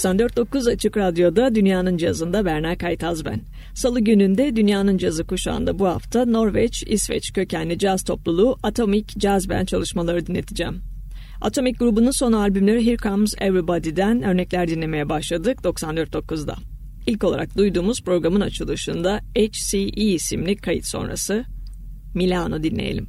94.9 Açık Radyo'da Dünya'nın Cazı'nda Berna Kaytaz ben. Salı gününde Dünya'nın Cazı kuşağında bu hafta Norveç, İsveç kökenli caz topluluğu Atomic Jazz Band çalışmaları dinleteceğim. Atomic grubunun son albümleri Here Comes Everybody'den örnekler dinlemeye başladık 94.9'da. İlk olarak duyduğumuz programın açılışında HCE isimli kayıt sonrası Milano dinleyelim.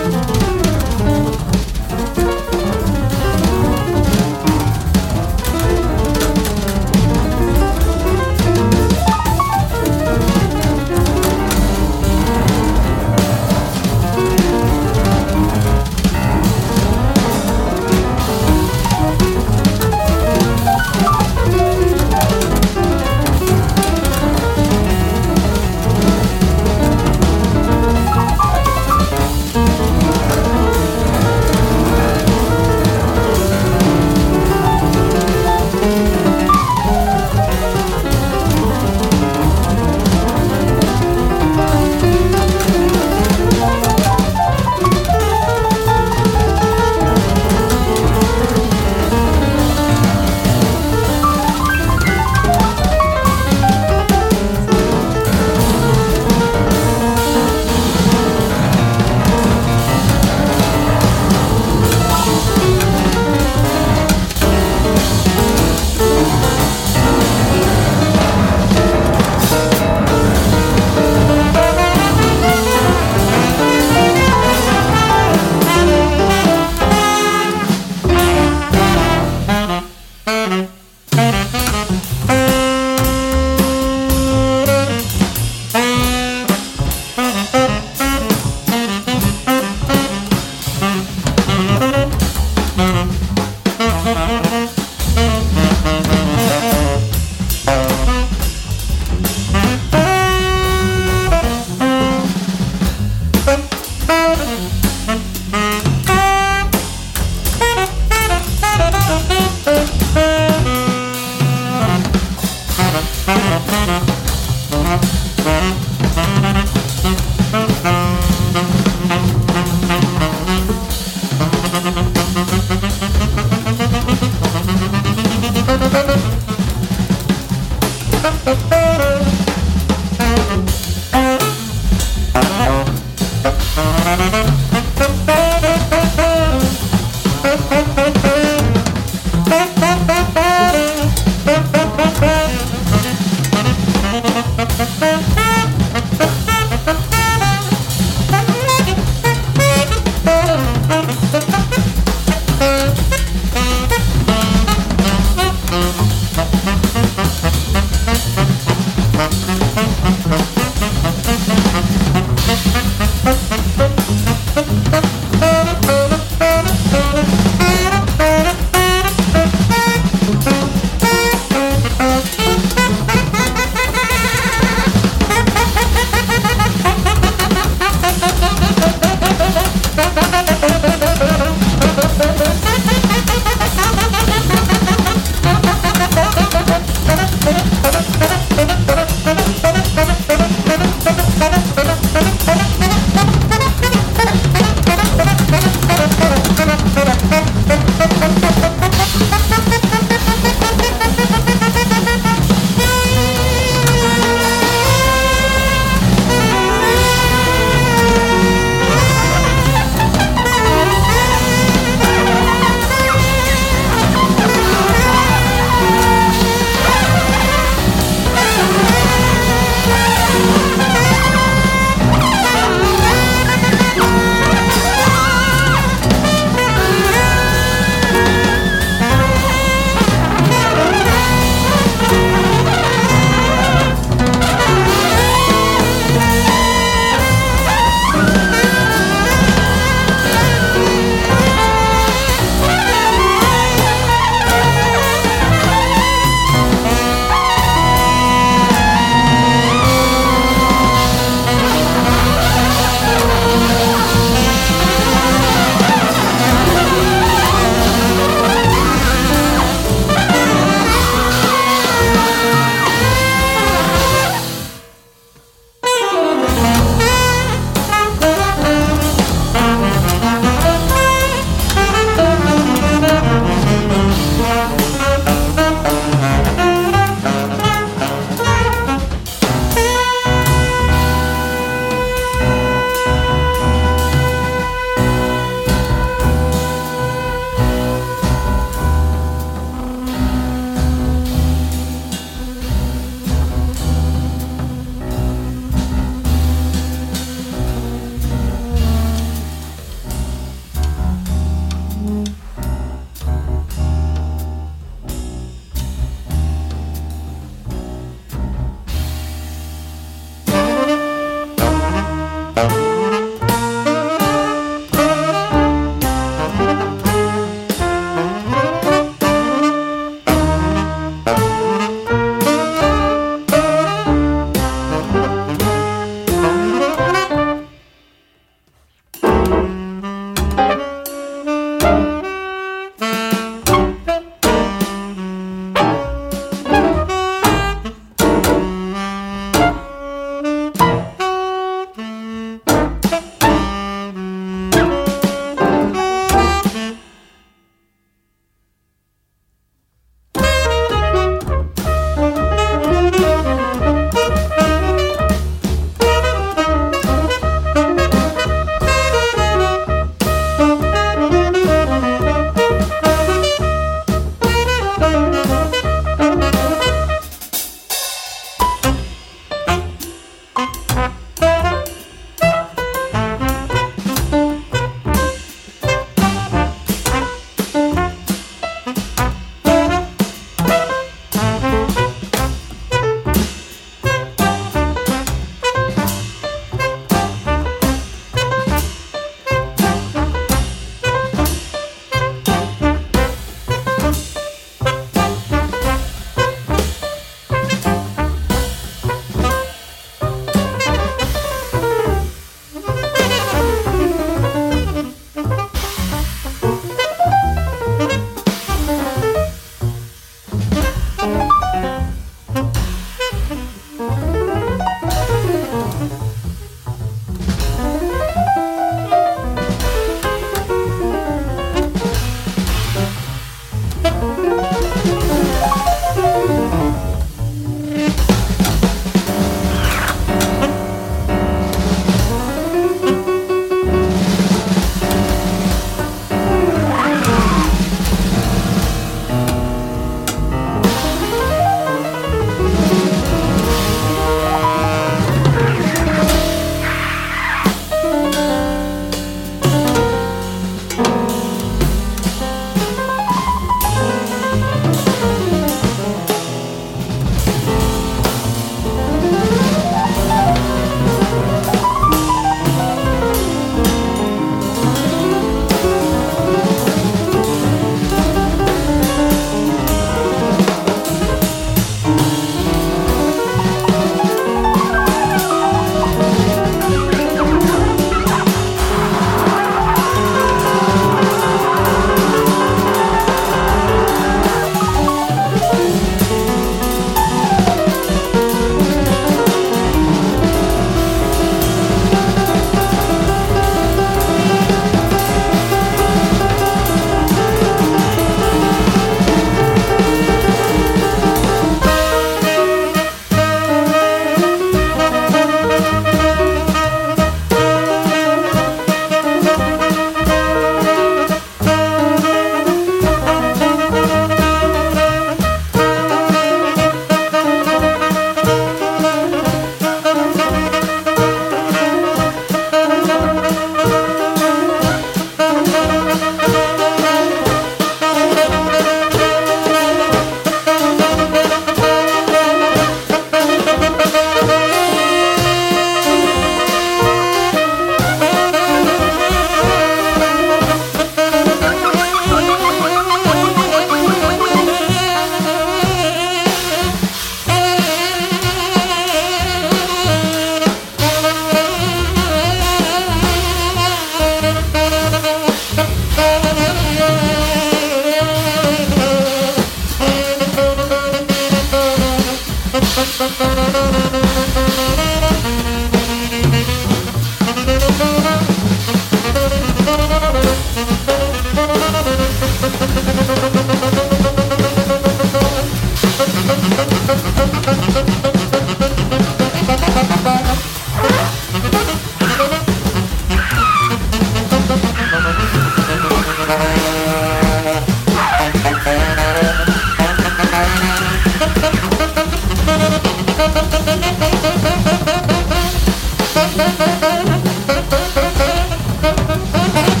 Thank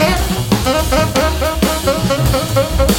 you.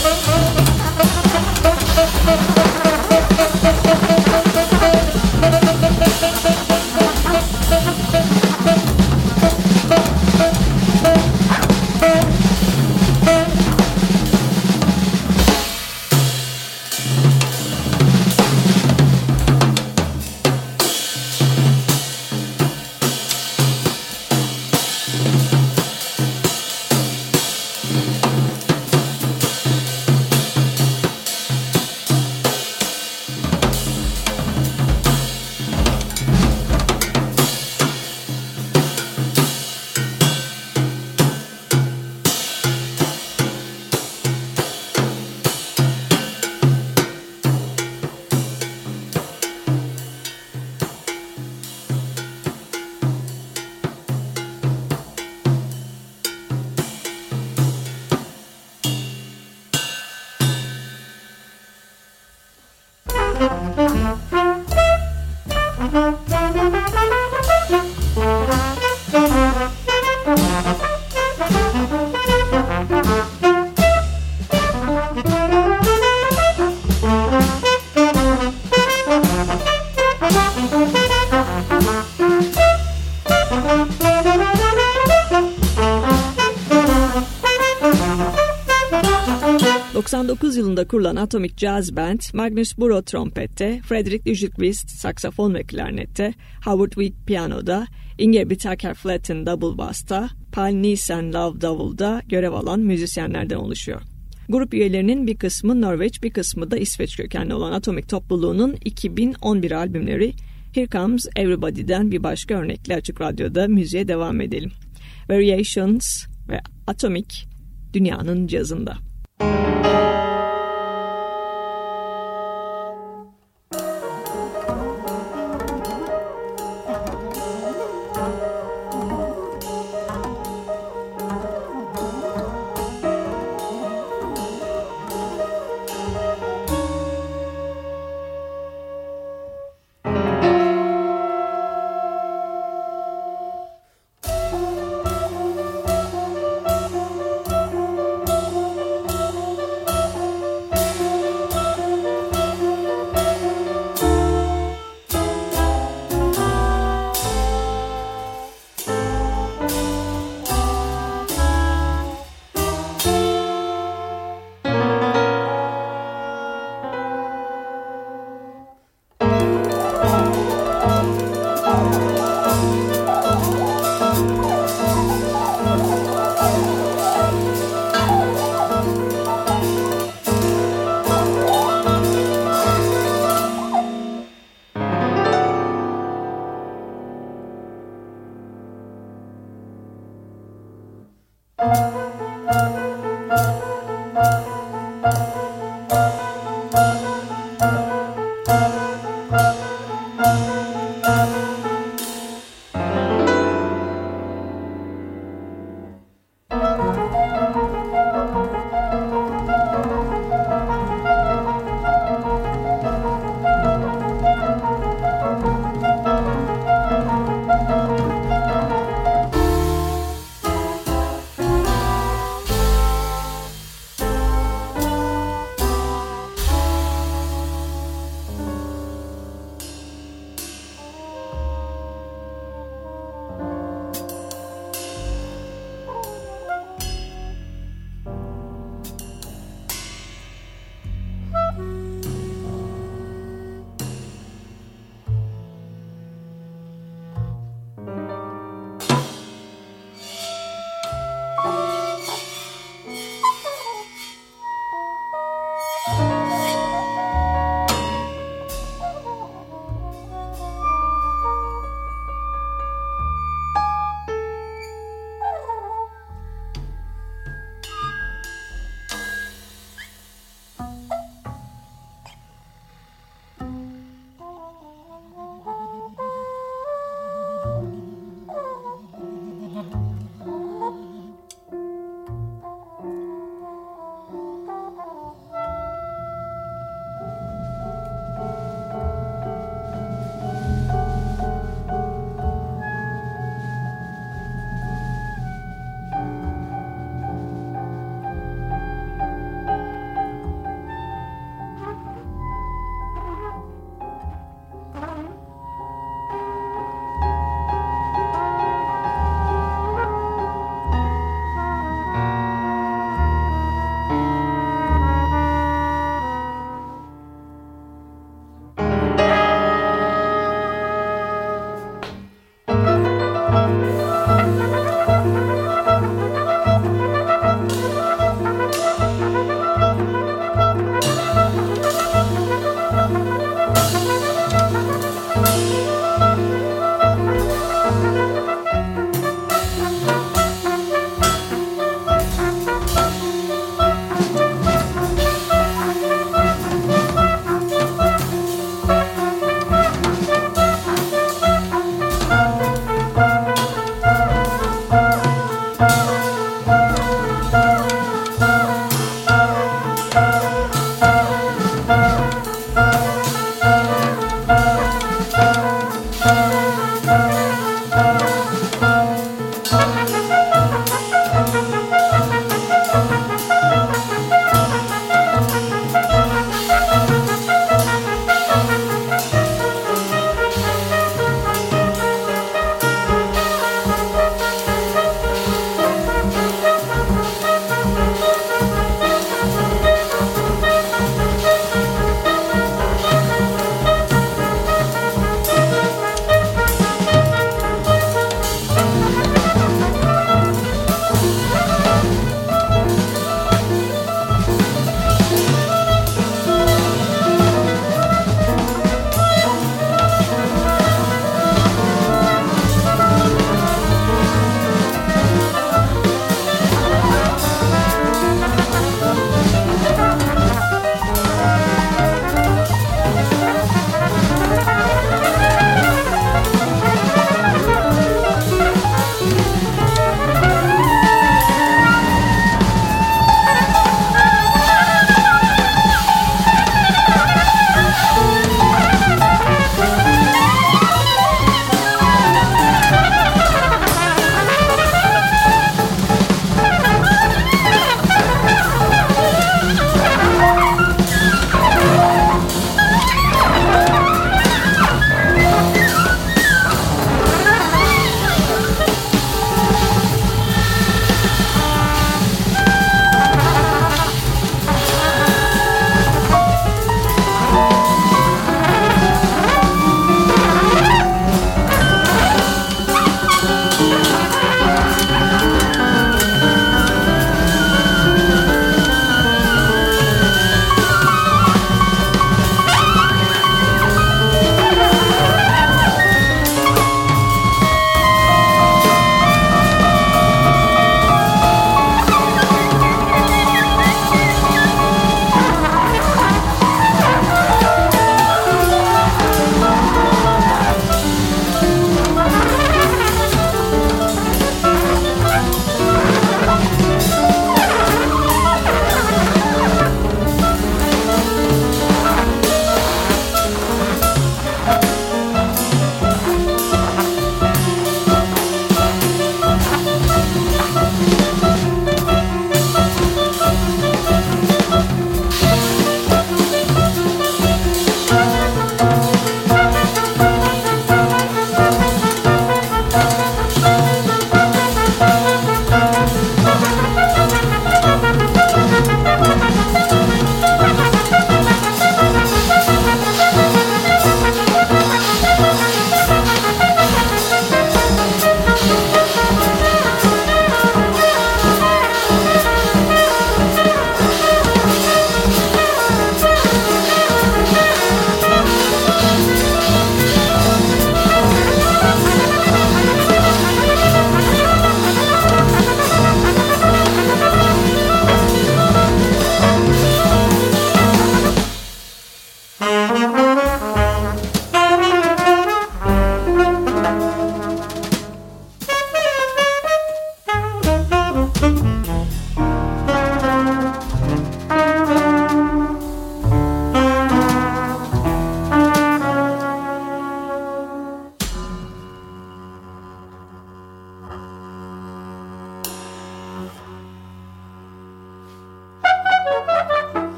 99 yılında kurulan Atomic Jazz Band, Magnus Burrow trompette, Frederick Dujikvist saksafon ve klarnette, Howard Wick piyanoda, Inge Tucker Flatten double bass'ta, Paul Nielsen Love davulda görev alan müzisyenlerden oluşuyor. Grup üyelerinin bir kısmı Norveç, bir kısmı da İsveç kökenli olan Atomic topluluğunun 2011 albümleri Here Comes Everybody'den bir başka örnekle Açık Radyo'da müziğe devam edelim. Variations ve Atomic dünyanın cazında. you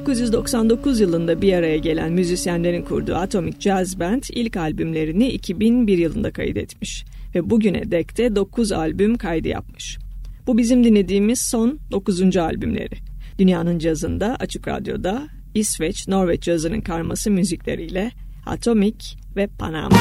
1999 yılında bir araya gelen müzisyenlerin kurduğu Atomic Jazz Band ilk albümlerini 2001 yılında kaydetmiş ve bugüne dek de 9 albüm kaydı yapmış. Bu bizim dinlediğimiz son 9. albümleri. Dünyanın cazında, Açık Radyo'da, İsveç, Norveç cazının karması müzikleriyle Atomic ve Panama.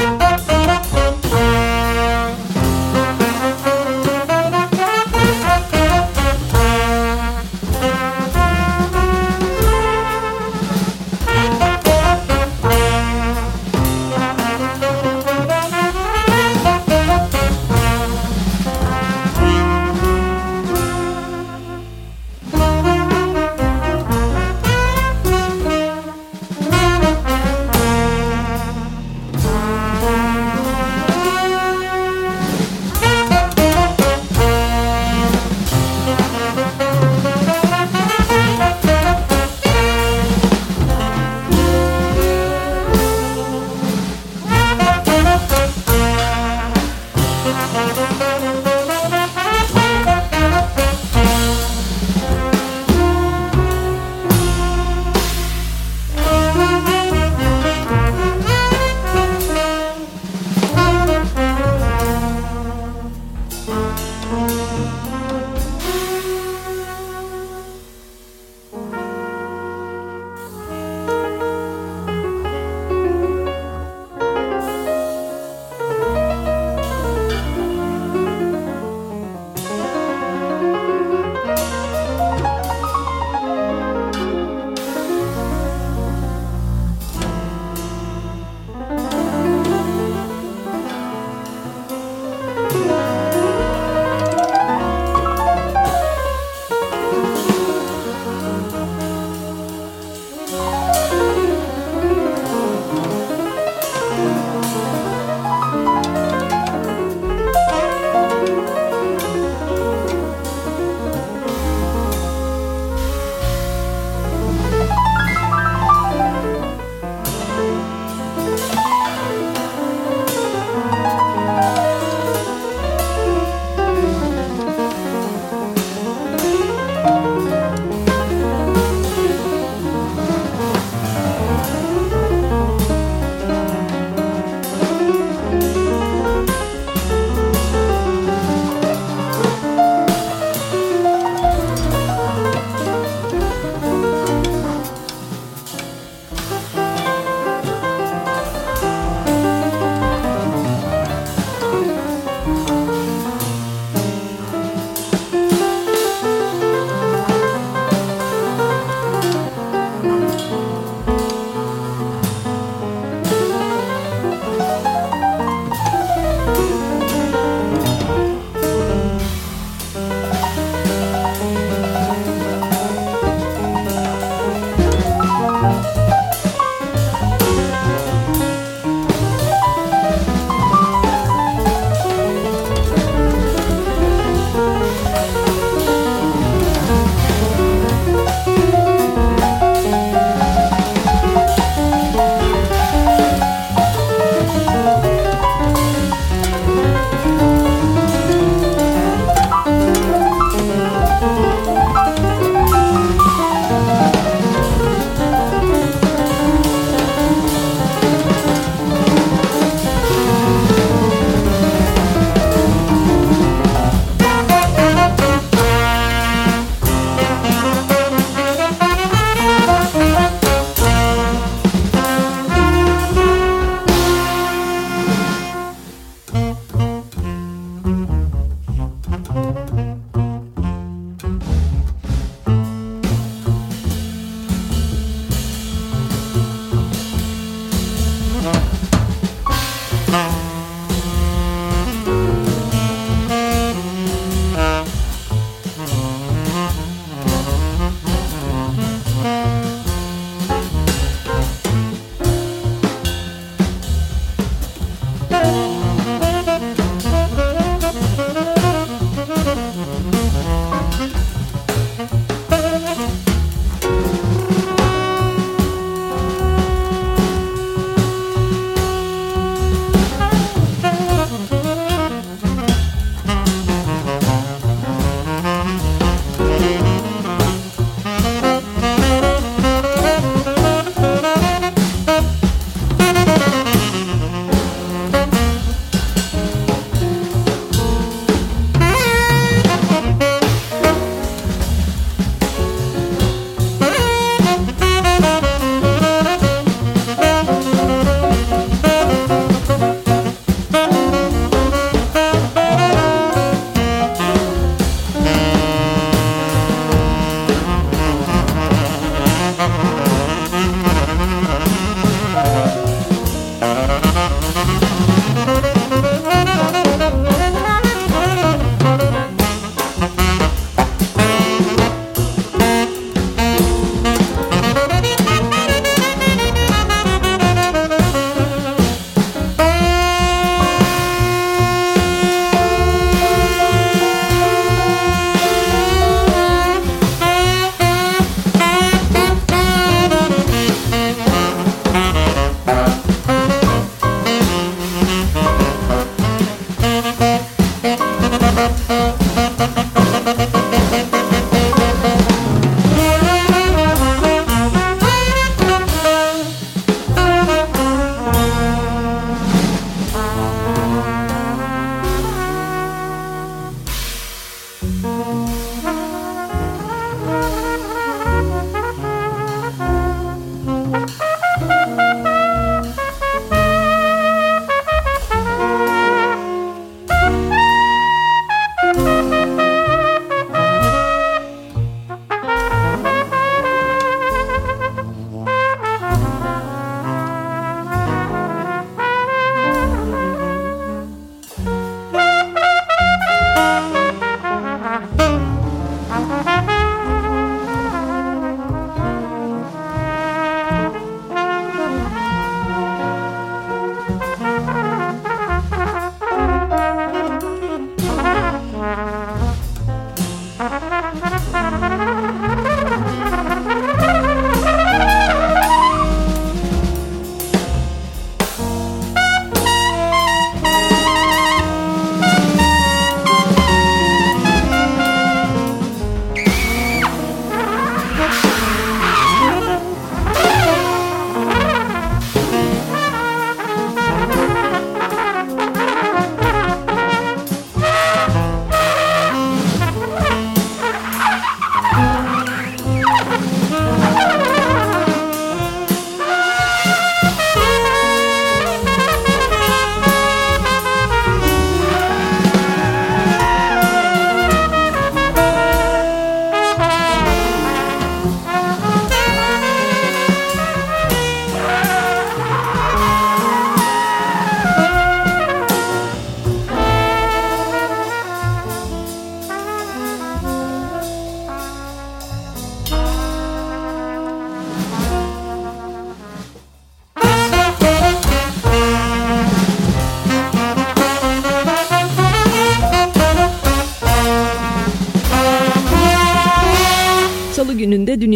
Música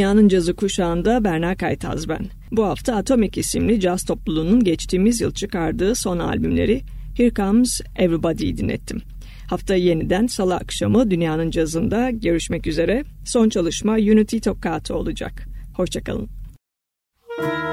dünyanın cazı kuşağında Berna Kaytaz ben. Bu hafta Atomic isimli caz topluluğunun geçtiğimiz yıl çıkardığı son albümleri Here Comes Everybody'yi dinlettim. Hafta yeniden salı akşamı dünyanın cazında görüşmek üzere. Son çalışma Unity Toccata olacak. Hoşçakalın. Bye.